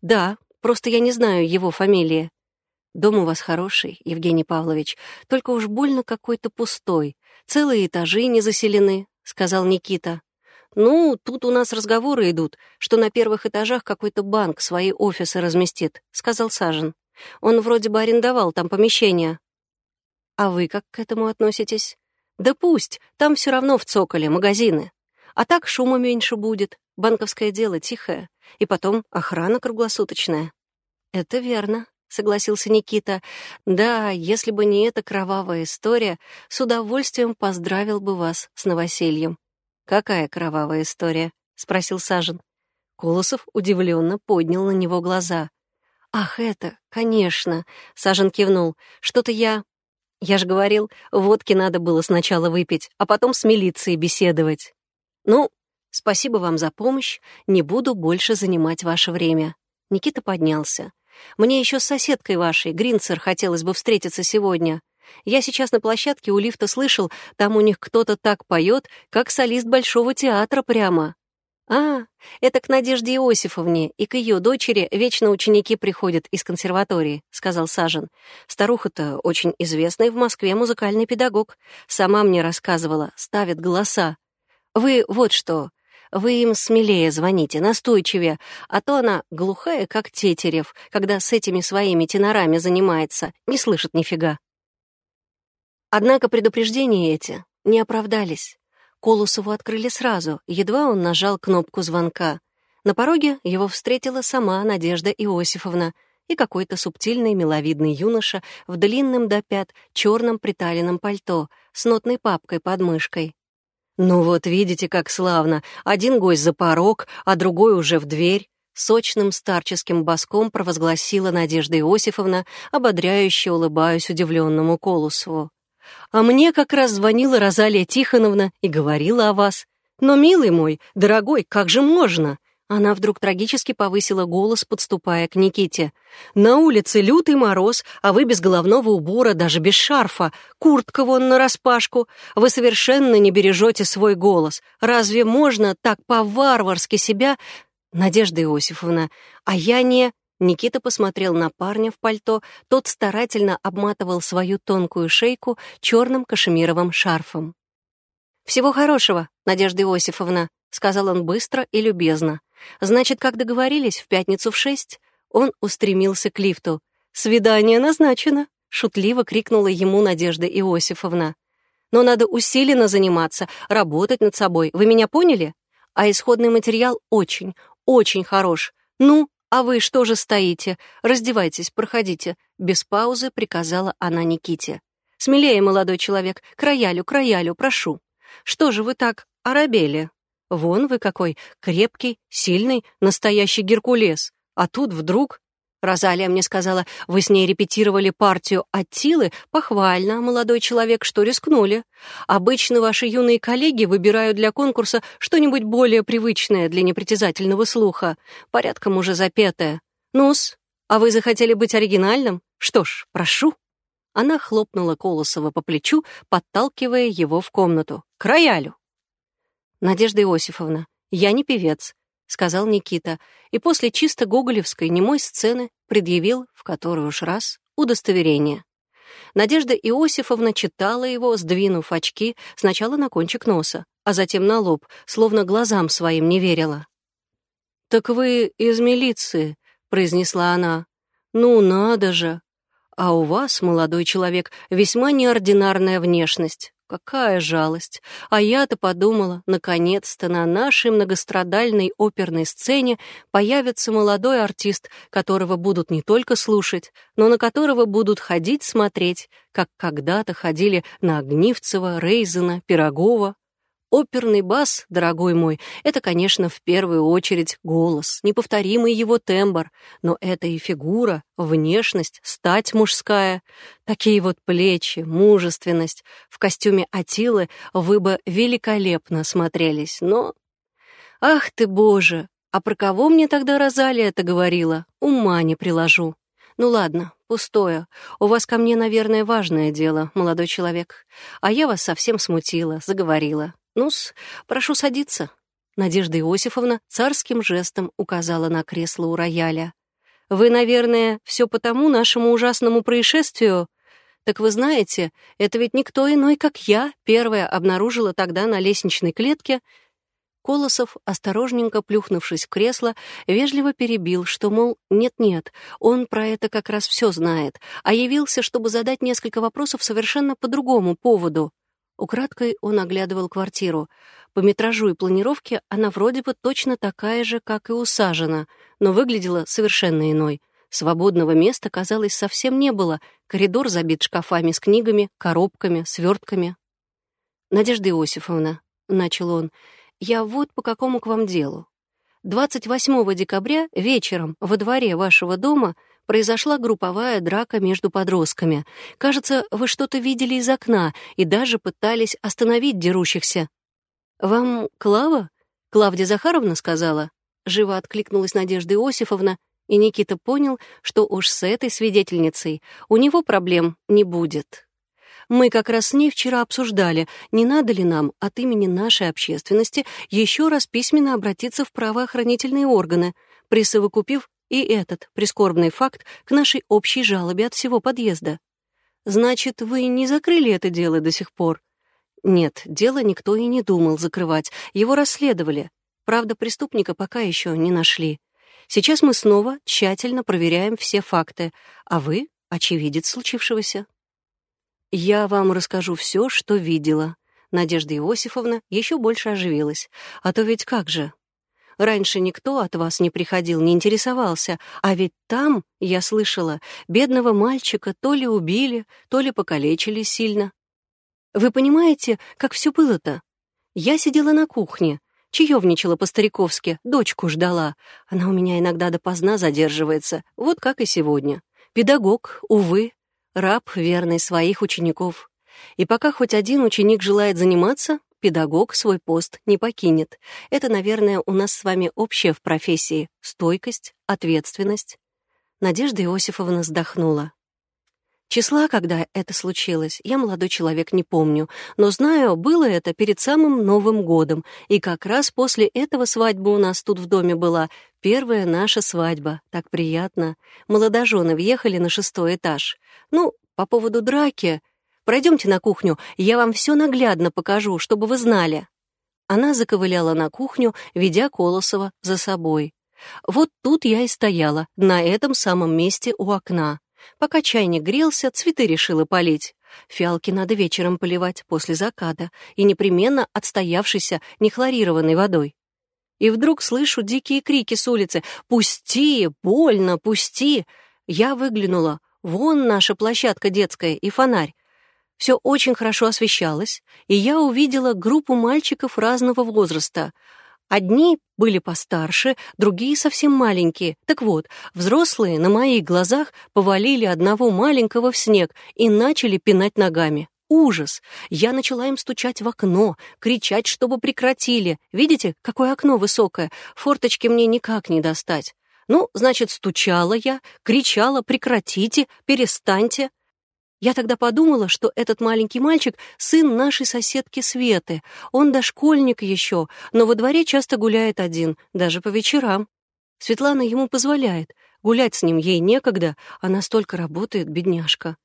Да, просто я не знаю его фамилии. Дом у вас хороший, Евгений Павлович, только уж больно какой-то пустой. Целые этажи не заселены, — сказал Никита. «Ну, тут у нас разговоры идут, что на первых этажах какой-то банк свои офисы разместит», — сказал Сажен. «Он вроде бы арендовал там помещение». «А вы как к этому относитесь?» «Да пусть, там все равно в цоколе магазины. А так шума меньше будет, банковское дело тихое, и потом охрана круглосуточная». «Это верно», — согласился Никита. «Да, если бы не эта кровавая история, с удовольствием поздравил бы вас с новосельем. «Какая кровавая история?» — спросил Сажен. Колосов удивленно поднял на него глаза. «Ах, это, конечно!» — Сажен кивнул. «Что-то я...» «Я же говорил, водки надо было сначала выпить, а потом с милицией беседовать». «Ну, спасибо вам за помощь, не буду больше занимать ваше время». Никита поднялся. «Мне еще с соседкой вашей, Гринцер, хотелось бы встретиться сегодня. Я сейчас на площадке у лифта слышал, там у них кто-то так поет, как солист Большого театра прямо. А, это к Надежде Иосифовне и к ее дочери вечно ученики приходят из консерватории, сказал Сажен. Старуха-то очень известный в Москве музыкальный педагог. Сама мне рассказывала, ставит голоса. Вы вот что, вы им смелее звоните, настойчивее, а то она глухая, как тетерев, когда с этими своими тенорами занимается, не слышит нифига. Однако предупреждения эти не оправдались. Колусову открыли сразу, едва он нажал кнопку звонка. На пороге его встретила сама Надежда Иосифовна и какой-то субтильный миловидный юноша в длинном до пят черном приталенном пальто с нотной папкой под мышкой. «Ну вот, видите, как славно. Один гость за порог, а другой уже в дверь». Сочным старческим боском провозгласила Надежда Иосифовна, ободряюще улыбаясь удивленному Колусову. А мне как раз звонила Розалия Тихоновна и говорила о вас. Но, милый мой, дорогой, как же можно?» Она вдруг трагически повысила голос, подступая к Никите. «На улице лютый мороз, а вы без головного убора, даже без шарфа. Куртка вон нараспашку. Вы совершенно не бережете свой голос. Разве можно так по-варварски себя...» «Надежда Иосифовна, а я не...» Никита посмотрел на парня в пальто, тот старательно обматывал свою тонкую шейку черным кашемировым шарфом. «Всего хорошего, Надежда Иосифовна», — сказал он быстро и любезно. «Значит, как договорились, в пятницу в шесть?» Он устремился к лифту. «Свидание назначено», — шутливо крикнула ему Надежда Иосифовна. «Но надо усиленно заниматься, работать над собой, вы меня поняли? А исходный материал очень, очень хорош. Ну, «А вы что же стоите? Раздевайтесь, проходите», — без паузы приказала она Никите. «Смелее, молодой человек, к роялю, к роялю, прошу. Что же вы так оробели? Вон вы какой крепкий, сильный, настоящий Геркулес. А тут вдруг... Розалия мне сказала, вы с ней репетировали партию Аттилы. Похвально, молодой человек, что рискнули. Обычно ваши юные коллеги выбирают для конкурса что-нибудь более привычное для непритязательного слуха, порядком уже запетое. Ну-с, а вы захотели быть оригинальным? Что ж, прошу. Она хлопнула Колосова по плечу, подталкивая его в комнату. К роялю. Надежда Иосифовна, я не певец, сказал Никита, и после чисто гоголевской немой сцены предъявил, в который уж раз, удостоверение. Надежда Иосифовна читала его, сдвинув очки сначала на кончик носа, а затем на лоб, словно глазам своим не верила. «Так вы из милиции», — произнесла она. «Ну, надо же! А у вас, молодой человек, весьма неординарная внешность. Какая жалость! А я-то подумала, наконец-то на нашей многострадальной оперной сцене появится молодой артист, которого будут не только слушать, но на которого будут ходить смотреть, как когда-то ходили на Огнивцева, Рейзена, Пирогова. Оперный бас, дорогой мой, это, конечно, в первую очередь голос, неповторимый его тембр, но это и фигура, внешность, стать мужская. Такие вот плечи, мужественность. В костюме Атилы вы бы великолепно смотрелись, но... Ах ты, боже! А про кого мне тогда Розалия это говорила? Ума не приложу. Ну ладно, пустое. У вас ко мне, наверное, важное дело, молодой человек. А я вас совсем смутила, заговорила. «Ну-с, прошу садиться». Надежда Иосифовна царским жестом указала на кресло у рояля. «Вы, наверное, все по тому нашему ужасному происшествию? Так вы знаете, это ведь никто иной, как я, первая обнаружила тогда на лестничной клетке». Колосов, осторожненько плюхнувшись в кресло, вежливо перебил, что, мол, нет-нет, он про это как раз все знает, а явился, чтобы задать несколько вопросов совершенно по другому поводу. Украдкой он оглядывал квартиру. По метражу и планировке она вроде бы точно такая же, как и усажена, но выглядела совершенно иной. Свободного места, казалось, совсем не было. Коридор забит шкафами с книгами, коробками, свертками. «Надежда Иосифовна», — начал он, — «я вот по какому к вам делу. 28 декабря вечером во дворе вашего дома — произошла групповая драка между подростками. Кажется, вы что-то видели из окна и даже пытались остановить дерущихся. «Вам Клава?» — Клавдия Захаровна сказала. Живо откликнулась Надежда Иосифовна, и Никита понял, что уж с этой свидетельницей у него проблем не будет. Мы как раз с ней вчера обсуждали, не надо ли нам от имени нашей общественности еще раз письменно обратиться в правоохранительные органы, присовокупив и этот прискорбный факт к нашей общей жалобе от всего подъезда. Значит, вы не закрыли это дело до сих пор? Нет, дело никто и не думал закрывать, его расследовали. Правда, преступника пока еще не нашли. Сейчас мы снова тщательно проверяем все факты, а вы — очевидец случившегося. Я вам расскажу все, что видела. Надежда Иосифовна еще больше оживилась. А то ведь как же, Раньше никто от вас не приходил, не интересовался, а ведь там, я слышала, бедного мальчика то ли убили, то ли покалечили сильно. Вы понимаете, как все было-то? Я сидела на кухне, чаевничала по-стариковски, дочку ждала. Она у меня иногда допоздна задерживается, вот как и сегодня. Педагог, увы, раб верный своих учеников. И пока хоть один ученик желает заниматься, педагог свой пост не покинет. Это, наверное, у нас с вами общее в профессии — стойкость, ответственность. Надежда Иосифовна вздохнула. Числа, когда это случилось, я, молодой человек, не помню, но знаю, было это перед самым Новым годом, и как раз после этого свадьба у нас тут в доме была, первая наша свадьба, так приятно. Молодожены въехали на шестой этаж. Ну, по поводу драки, Пройдемте на кухню, я вам все наглядно покажу, чтобы вы знали». Она заковыляла на кухню, ведя Колосова за собой. Вот тут я и стояла, на этом самом месте у окна. Пока чайник грелся, цветы решила полить. Фиалки надо вечером поливать, после заката, и непременно отстоявшейся нехлорированной водой. И вдруг слышу дикие крики с улицы «Пусти! Больно! Пусти!» Я выглянула. Вон наша площадка детская и фонарь. Все очень хорошо освещалось, и я увидела группу мальчиков разного возраста. Одни были постарше, другие совсем маленькие. Так вот, взрослые на моих глазах повалили одного маленького в снег и начали пинать ногами. Ужас! Я начала им стучать в окно, кричать, чтобы прекратили. Видите, какое окно высокое? Форточки мне никак не достать. Ну, значит, стучала я, кричала «прекратите», «перестаньте». Я тогда подумала, что этот маленький мальчик — сын нашей соседки Светы. Он дошкольник еще, но во дворе часто гуляет один, даже по вечерам. Светлана ему позволяет. Гулять с ним ей некогда, она столько работает, бедняжка.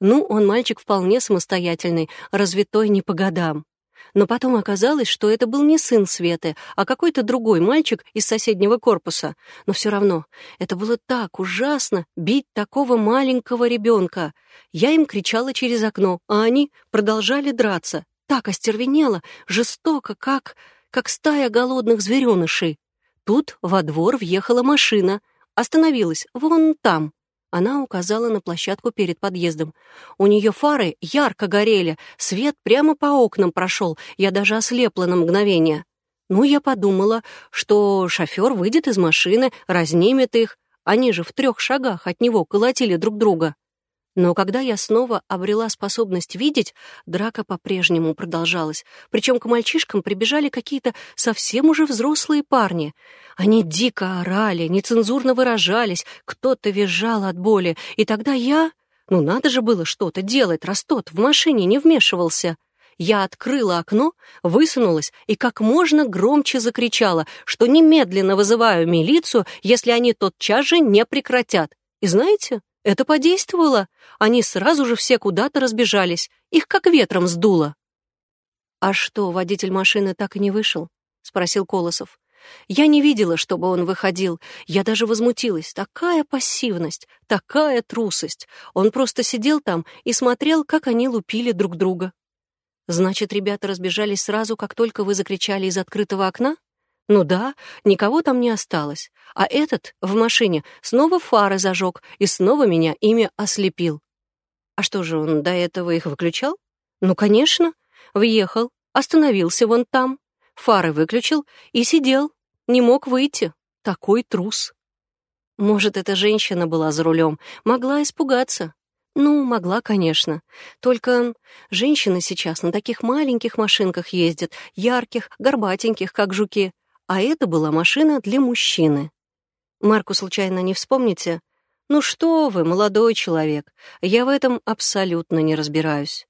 Ну, он мальчик вполне самостоятельный, развитой не по годам. Но потом оказалось, что это был не сын Светы, а какой-то другой мальчик из соседнего корпуса. Но все равно, это было так ужасно бить такого маленького ребенка. Я им кричала через окно, а они продолжали драться. Так остервенело, жестоко, как... как стая голодных зверенышей. Тут во двор въехала машина. Остановилась вон там. Она указала на площадку перед подъездом. У нее фары ярко горели, свет прямо по окнам прошел, я даже ослепла на мгновение. Ну, я подумала, что шофер выйдет из машины, разнимет их. Они же в трех шагах от него колотили друг друга. Но когда я снова обрела способность видеть, драка по-прежнему продолжалась. Причем к мальчишкам прибежали какие-то совсем уже взрослые парни. Они дико орали, нецензурно выражались, кто-то визжал от боли. И тогда я... Ну, надо же было что-то делать, раз тот в машине не вмешивался. Я открыла окно, высунулась и как можно громче закричала, что немедленно вызываю милицию, если они тотчас же не прекратят. И знаете, это подействовало. Они сразу же все куда-то разбежались. Их как ветром сдуло. «А что, водитель машины так и не вышел?» — спросил Колосов. Я не видела, чтобы он выходил. Я даже возмутилась. Такая пассивность, такая трусость. Он просто сидел там и смотрел, как они лупили друг друга. Значит, ребята разбежались сразу, как только вы закричали из открытого окна? Ну да, никого там не осталось. А этот в машине снова фары зажег и снова меня ими ослепил. А что же, он до этого их выключал? Ну, конечно. Въехал, остановился вон там, фары выключил и сидел. Не мог выйти. Такой трус. Может, эта женщина была за рулем, могла испугаться. Ну, могла, конечно. Только женщины сейчас на таких маленьких машинках ездят, ярких, горбатеньких, как жуки а это была машина для мужчины. Марку случайно не вспомните? Ну что вы, молодой человек, я в этом абсолютно не разбираюсь.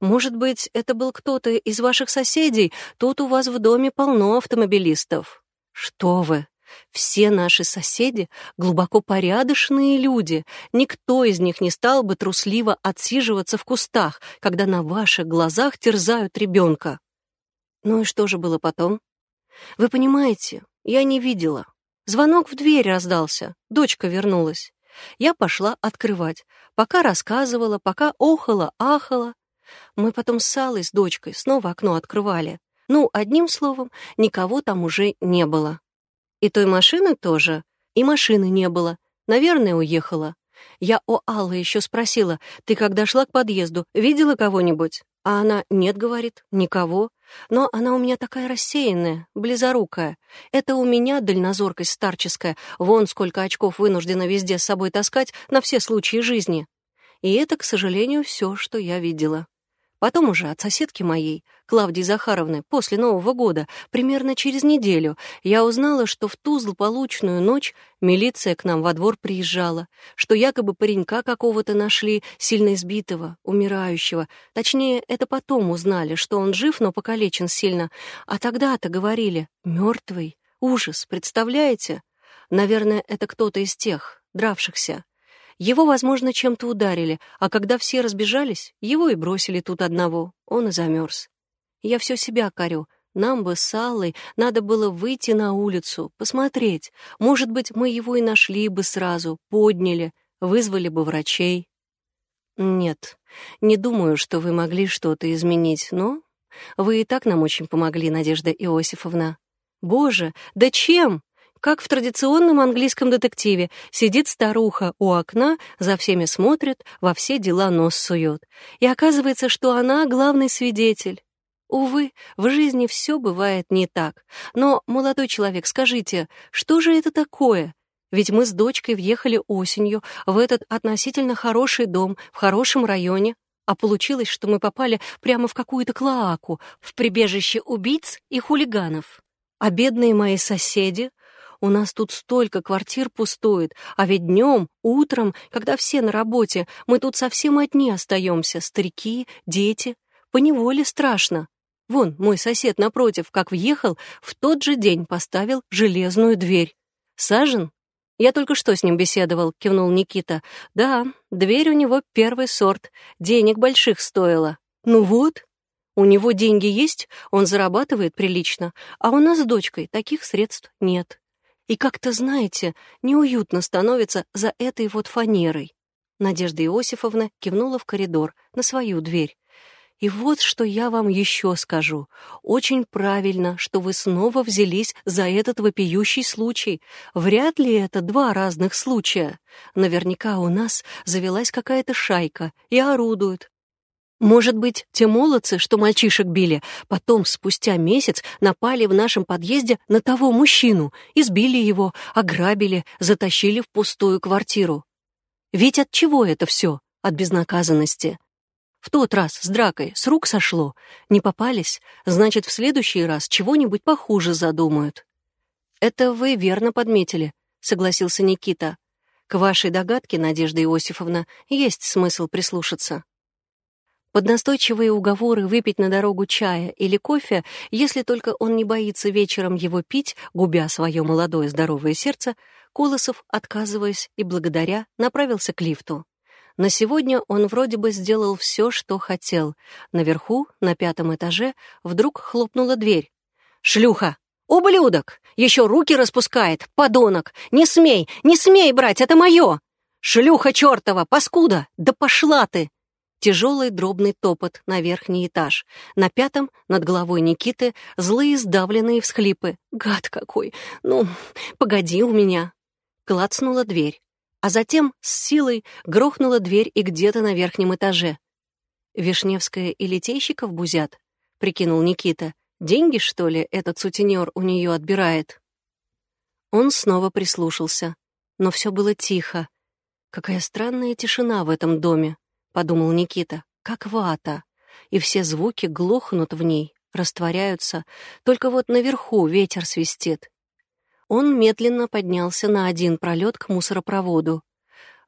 Может быть, это был кто-то из ваших соседей? Тут у вас в доме полно автомобилистов. Что вы? Все наши соседи — глубоко порядочные люди. Никто из них не стал бы трусливо отсиживаться в кустах, когда на ваших глазах терзают ребенка. Ну и что же было потом? Вы понимаете, я не видела. Звонок в дверь раздался, дочка вернулась. Я пошла открывать, пока рассказывала, пока охала, ахала. Мы потом с Аллой, с дочкой, снова окно открывали. Ну, одним словом, никого там уже не было. И той машины тоже, и машины не было. Наверное, уехала. Я у Аллы еще спросила, ты когда шла к подъезду, видела кого-нибудь? А она «нет», говорит, «никого». Но она у меня такая рассеянная, близорукая. Это у меня дальнозоркость старческая. Вон сколько очков вынуждена везде с собой таскать на все случаи жизни. И это, к сожалению, все, что я видела. Потом уже от соседки моей, Клавдии Захаровны, после Нового года, примерно через неделю, я узнала, что в ту злополучную ночь милиция к нам во двор приезжала, что якобы паренька какого-то нашли, сильно избитого, умирающего. Точнее, это потом узнали, что он жив, но покалечен сильно. А тогда-то говорили «мертвый». Ужас, представляете? Наверное, это кто-то из тех, дравшихся. Его, возможно, чем-то ударили, а когда все разбежались, его и бросили тут одного. Он и замерз. Я все себя корю. Нам бы с Аллой надо было выйти на улицу, посмотреть. Может быть, мы его и нашли бы сразу, подняли, вызвали бы врачей. Нет, не думаю, что вы могли что-то изменить, но вы и так нам очень помогли, Надежда Иосифовна. Боже, да чем? Как в традиционном английском детективе. Сидит старуха у окна, за всеми смотрит, во все дела нос сует. И оказывается, что она главный свидетель. Увы, в жизни все бывает не так. Но, молодой человек, скажите, что же это такое? Ведь мы с дочкой въехали осенью в этот относительно хороший дом в хорошем районе, а получилось, что мы попали прямо в какую-то клоаку, в прибежище убийц и хулиганов. А бедные мои соседи, у нас тут столько квартир пустует, а ведь днем, утром, когда все на работе, мы тут совсем одни остаемся, старики, дети. Поневоле страшно. Вон, мой сосед напротив, как въехал, в тот же день поставил железную дверь. Сажен? Я только что с ним беседовал, кивнул Никита. Да, дверь у него первый сорт, денег больших стоила. Ну вот, у него деньги есть, он зарабатывает прилично, а у нас с дочкой таких средств нет. И как-то, знаете, неуютно становится за этой вот фанерой. Надежда Иосифовна кивнула в коридор, на свою дверь. И вот что я вам еще скажу. Очень правильно, что вы снова взялись за этот вопиющий случай. Вряд ли это два разных случая. Наверняка у нас завелась какая-то шайка и орудуют. Может быть, те молодцы, что мальчишек били, потом, спустя месяц, напали в нашем подъезде на того мужчину, избили его, ограбили, затащили в пустую квартиру. Ведь от чего это все? От безнаказанности. В тот раз с дракой с рук сошло. Не попались, значит, в следующий раз чего-нибудь похуже задумают. «Это вы верно подметили», — согласился Никита. «К вашей догадке, Надежда Иосифовна, есть смысл прислушаться». Под настойчивые уговоры выпить на дорогу чая или кофе, если только он не боится вечером его пить, губя свое молодое здоровое сердце, Колосов, отказываясь и благодаря, направился к лифту. На сегодня он вроде бы сделал все, что хотел. Наверху, на пятом этаже, вдруг хлопнула дверь. «Шлюха! Ублюдок! Еще руки распускает! Подонок! Не смей! Не смей брать! Это мое! Шлюха чертова! Паскуда! Да пошла ты!» Тяжелый дробный топот на верхний этаж. На пятом, над головой Никиты, злые сдавленные всхлипы. «Гад какой! Ну, погоди у меня!» Клацнула дверь а затем с силой грохнула дверь и где-то на верхнем этаже. «Вишневская и Литейщиков бузят?» — прикинул Никита. «Деньги, что ли, этот сутенер у нее отбирает?» Он снова прислушался, но все было тихо. «Какая странная тишина в этом доме», — подумал Никита, — «как вата, и все звуки глохнут в ней, растворяются, только вот наверху ветер свистит, он медленно поднялся на один пролет к мусоропроводу.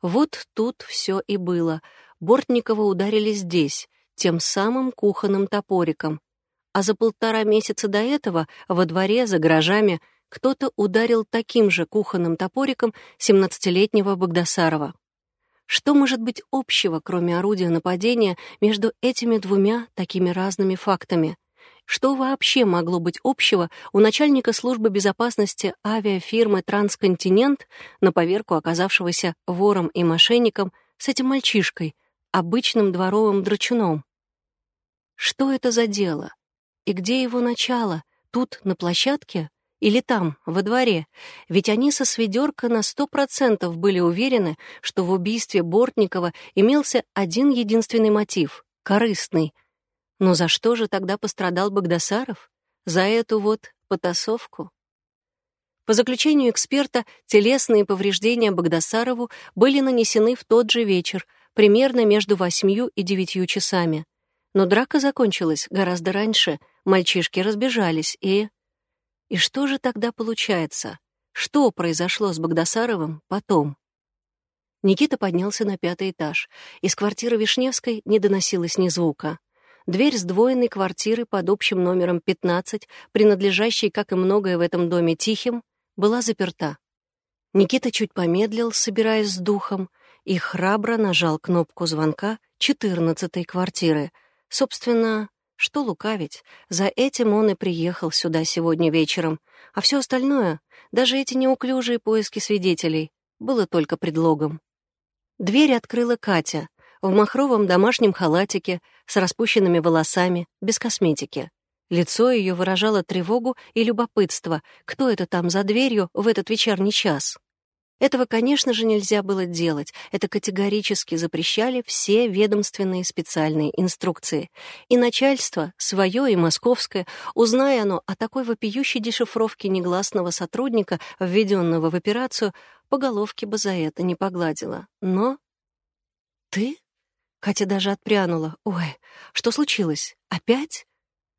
Вот тут все и было. Бортникова ударили здесь, тем самым кухонным топориком. А за полтора месяца до этого во дворе за гаражами кто-то ударил таким же кухонным топориком 17-летнего Богдасарова. Что может быть общего, кроме орудия нападения, между этими двумя такими разными фактами? Что вообще могло быть общего у начальника службы безопасности авиафирмы «Трансконтинент», на поверку оказавшегося вором и мошенником, с этим мальчишкой, обычным дворовым драчуном? Что это за дело? И где его начало? Тут, на площадке? Или там, во дворе? Ведь они со Сведерка на сто процентов были уверены, что в убийстве Бортникова имелся один единственный мотив — корыстный — но за что же тогда пострадал Богдасаров? За эту вот потасовку? По заключению эксперта, телесные повреждения Богдасарову были нанесены в тот же вечер, примерно между восьмью и девятью часами. Но драка закончилась гораздо раньше, мальчишки разбежались, и... И что же тогда получается? Что произошло с Богдасаровым потом? Никита поднялся на пятый этаж. Из квартиры Вишневской не доносилось ни звука. Дверь сдвоенной квартиры под общим номером 15, принадлежащей, как и многое в этом доме, Тихим, была заперта. Никита чуть помедлил, собираясь с духом, и храбро нажал кнопку звонка 14-й квартиры. Собственно, что лукавить, за этим он и приехал сюда сегодня вечером, а все остальное, даже эти неуклюжие поиски свидетелей, было только предлогом. Дверь открыла Катя, в махровом домашнем халатике, с распущенными волосами, без косметики. Лицо ее выражало тревогу и любопытство, кто это там за дверью в этот вечерний час. Этого, конечно же, нельзя было делать. Это категорически запрещали все ведомственные специальные инструкции. И начальство, свое и московское, узная оно о такой вопиющей дешифровке негласного сотрудника, введенного в операцию, по головке бы за это не погладила. Но... «Ты?» Катя даже отпрянула. «Ой, что случилось? Опять?»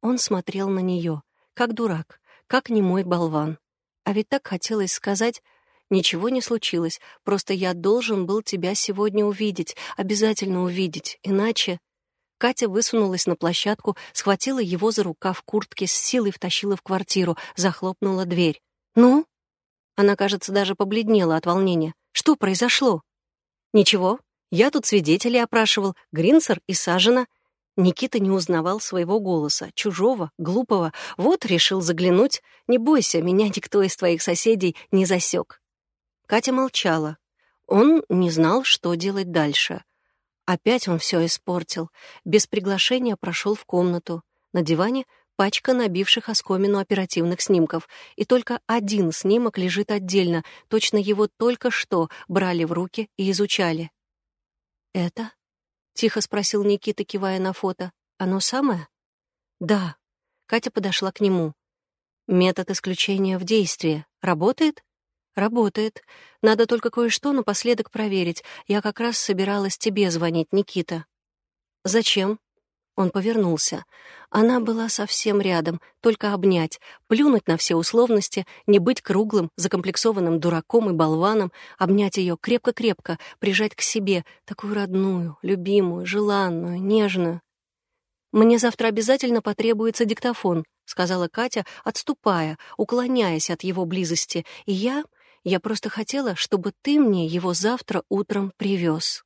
Он смотрел на нее, как дурак, как немой болван. А ведь так хотелось сказать Ничего не случилось, просто я должен был тебя сегодня увидеть, обязательно увидеть, иначе...» Катя высунулась на площадку, схватила его за рукав куртки, с силой втащила в квартиру, захлопнула дверь. «Ну?» Она, кажется, даже побледнела от волнения. «Что произошло?» «Ничего. Я тут свидетелей опрашивал, Гринсер и Сажина». Никита не узнавал своего голоса, чужого, глупого. Вот решил заглянуть. Не бойся, меня никто из твоих соседей не засек. Катя молчала. Он не знал, что делать дальше. Опять он все испортил. Без приглашения прошел в комнату. На диване пачка набивших оскомину оперативных снимков, и только один снимок лежит отдельно, точно его только что брали в руки и изучали. «Это?» — тихо спросил Никита, кивая на фото. «Оно самое?» «Да». Катя подошла к нему. «Метод исключения в действии. Работает?» «Работает. Надо только кое-что напоследок проверить. Я как раз собиралась тебе звонить, Никита». «Зачем?» Он повернулся. Она была совсем рядом, только обнять, плюнуть на все условности, не быть круглым, закомплексованным дураком и болваном, обнять ее крепко-крепко, прижать к себе, такую родную, любимую, желанную, нежную. «Мне завтра обязательно потребуется диктофон», — сказала Катя, отступая, уклоняясь от его близости, и я я просто хотела, чтобы ты мне его завтра утром привез.